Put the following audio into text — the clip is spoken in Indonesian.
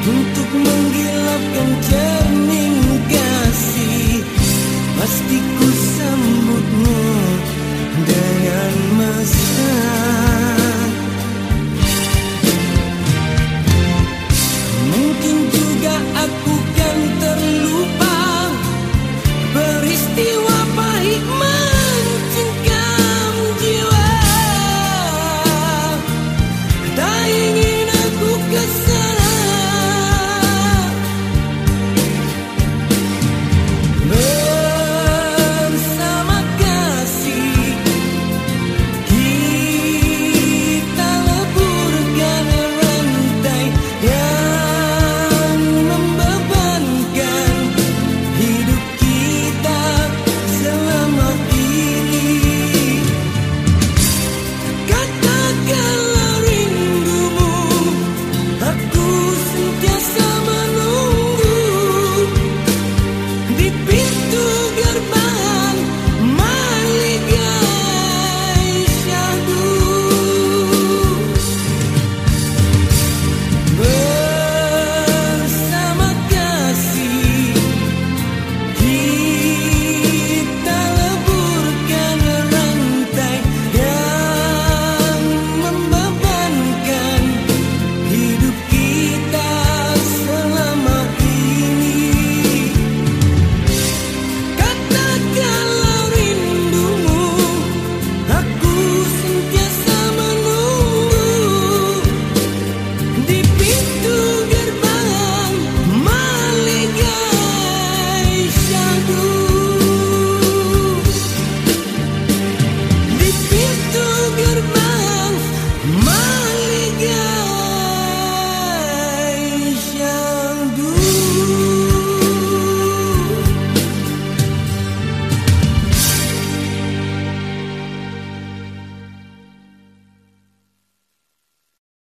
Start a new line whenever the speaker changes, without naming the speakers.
Untuk menggilapkan cermin kasih pastiku.